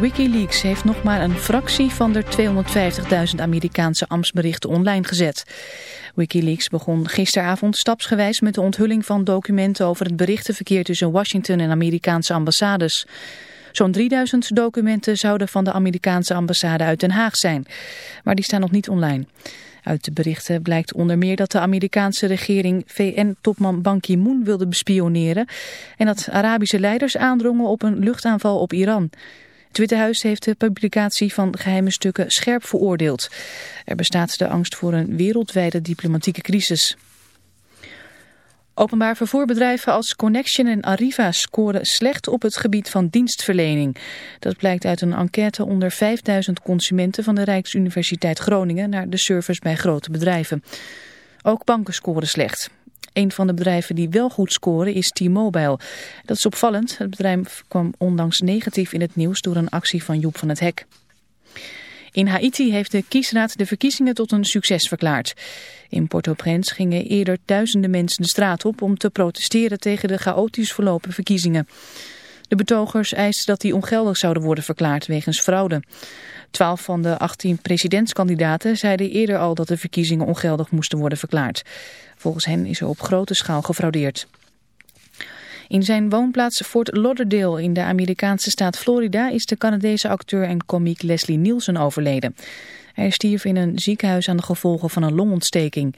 Wikileaks heeft nog maar een fractie van de 250.000 Amerikaanse ambtsberichten online gezet. Wikileaks begon gisteravond stapsgewijs met de onthulling van documenten over het berichtenverkeer tussen Washington en Amerikaanse ambassades. Zo'n 3000 documenten zouden van de Amerikaanse ambassade uit Den Haag zijn, maar die staan nog niet online. Uit de berichten blijkt onder meer dat de Amerikaanse regering VN-topman Ban Ki-moon wilde bespioneren en dat Arabische leiders aandrongen op een luchtaanval op Iran. Het Witte Huis heeft de publicatie van geheime stukken scherp veroordeeld. Er bestaat de angst voor een wereldwijde diplomatieke crisis. Openbaar vervoerbedrijven als Connection en Arriva scoren slecht op het gebied van dienstverlening. Dat blijkt uit een enquête onder 5000 consumenten van de Rijksuniversiteit Groningen naar de service bij grote bedrijven. Ook banken scoren slecht. Een van de bedrijven die wel goed scoren is T-Mobile. Dat is opvallend. Het bedrijf kwam ondanks negatief in het nieuws door een actie van Joep van het Hek. In Haiti heeft de kiesraad de verkiezingen tot een succes verklaard. In Port-au-Prince gingen eerder duizenden mensen de straat op om te protesteren tegen de chaotisch verlopen verkiezingen. De betogers eisten dat die ongeldig zouden worden verklaard wegens fraude. Twaalf van de 18 presidentskandidaten zeiden eerder al dat de verkiezingen ongeldig moesten worden verklaard. Volgens hen is er op grote schaal gefraudeerd. In zijn woonplaats Fort Lauderdale in de Amerikaanse staat Florida is de Canadese acteur en komiek Leslie Nielsen overleden. Hij stierf in een ziekenhuis aan de gevolgen van een longontsteking.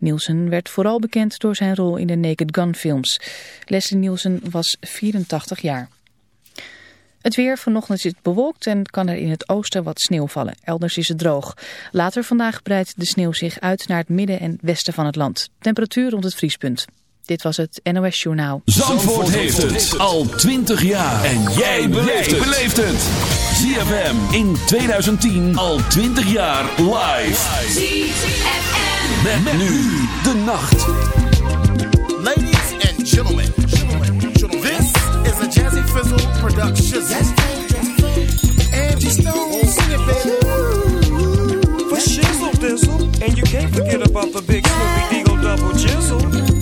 Nielsen werd vooral bekend door zijn rol in de Naked Gun films. Leslie Nielsen was 84 jaar. Het weer, vanochtend is het bewolkt en kan er in het oosten wat sneeuw vallen. Elders is het droog. Later vandaag breidt de sneeuw zich uit naar het midden en westen van het land. Temperatuur rond het vriespunt. Dit was het NOS Journaal. Zandvoort, heeft, het. al 20 jaar. En jij beleeft het. ZFM in 2010 al 20 jaar live. ZFM. Met, met nu de nacht. Ladies and gentlemen. This is a Jazzy Fizzle production. Angie Stone, sing it, baby. For shizzle dizzle. And you can't forget about the big Snoopy Deagle double jizzle.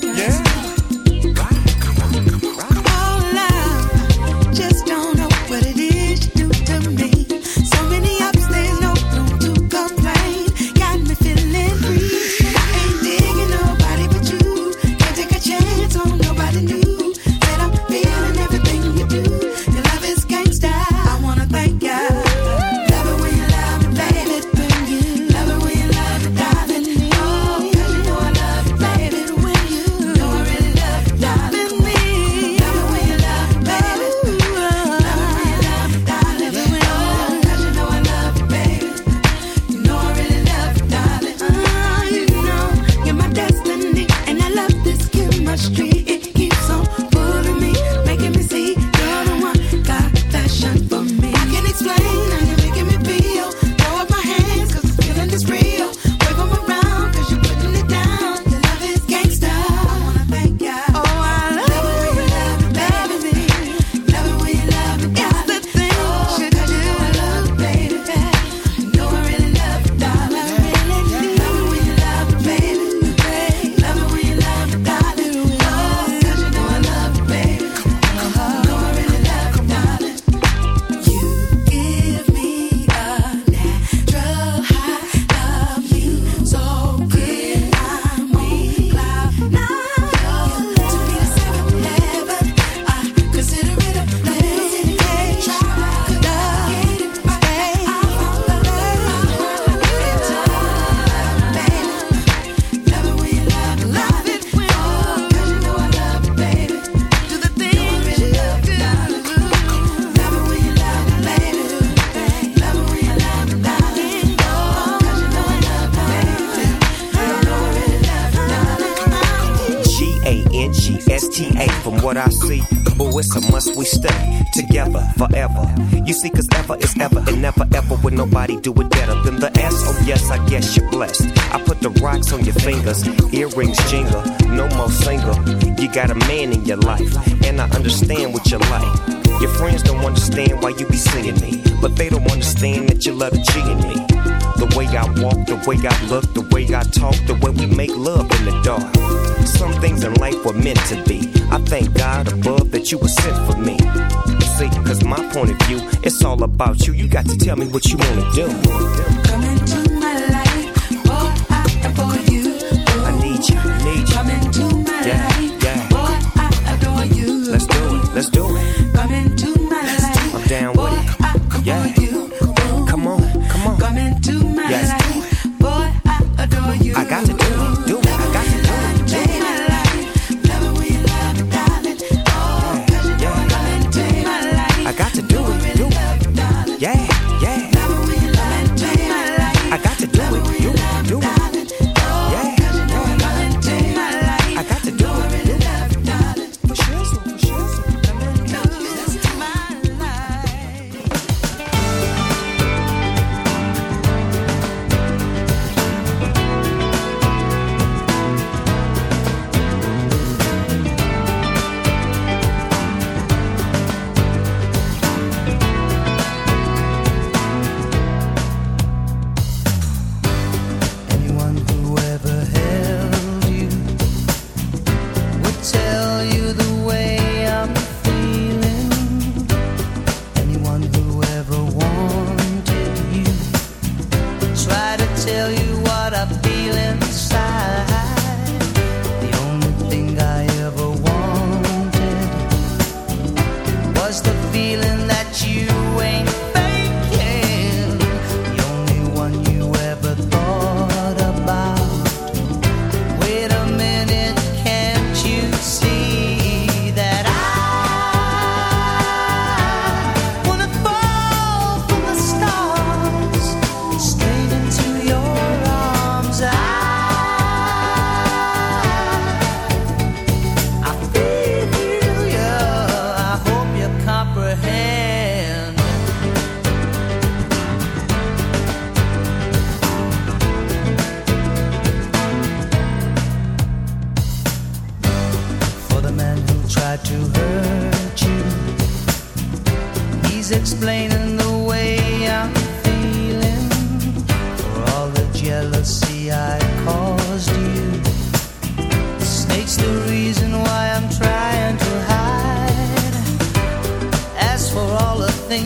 rocks on your fingers, earrings jingle, no more single. You got a man in your life, and I understand what you like. Your friends don't understand why you be seeing me, but they don't understand that you love cheating me. The way I walk, the way I look, the way I talk, the way we make love in the dark. Some things in life were meant to be. I thank God above that you were sent for me. See, cause my point of view, it's all about you. You got to tell me what you wanna do. Come into my yeah, life. Yeah. Boy, I adore you. Let's do it. Let's do it. Come into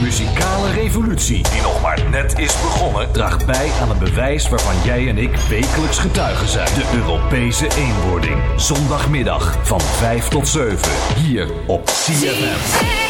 Muzikale revolutie, die nog maar net is begonnen, draagt bij aan een bewijs waarvan jij en ik wekelijks getuigen zijn. De Europese eenwording. Zondagmiddag van 5 tot 7. Hier op CFM.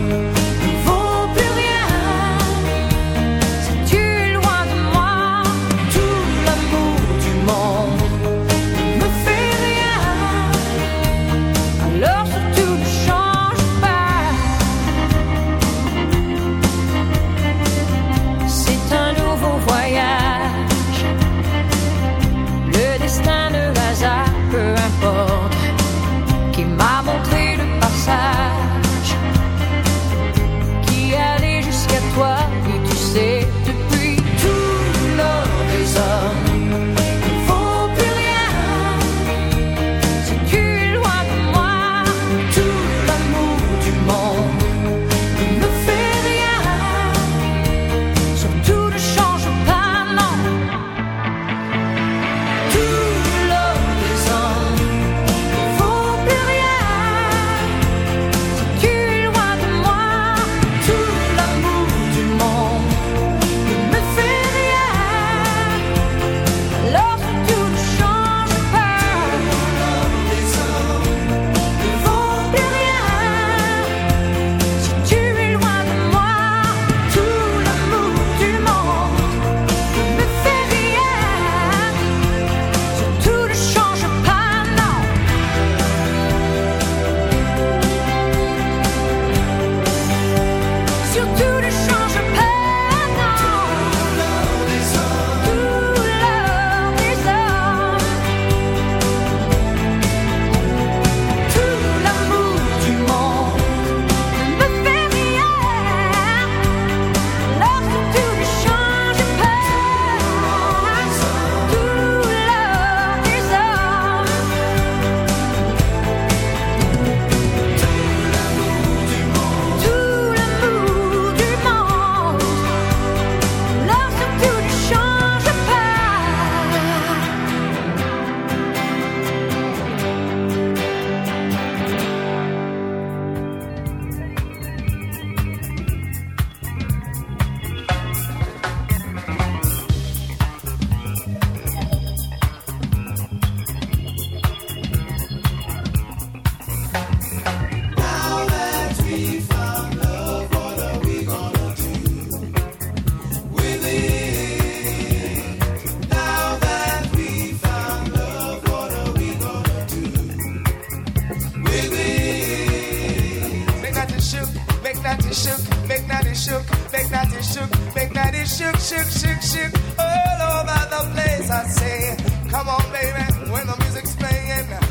all over the place. I say, come on, baby, when the music's playing.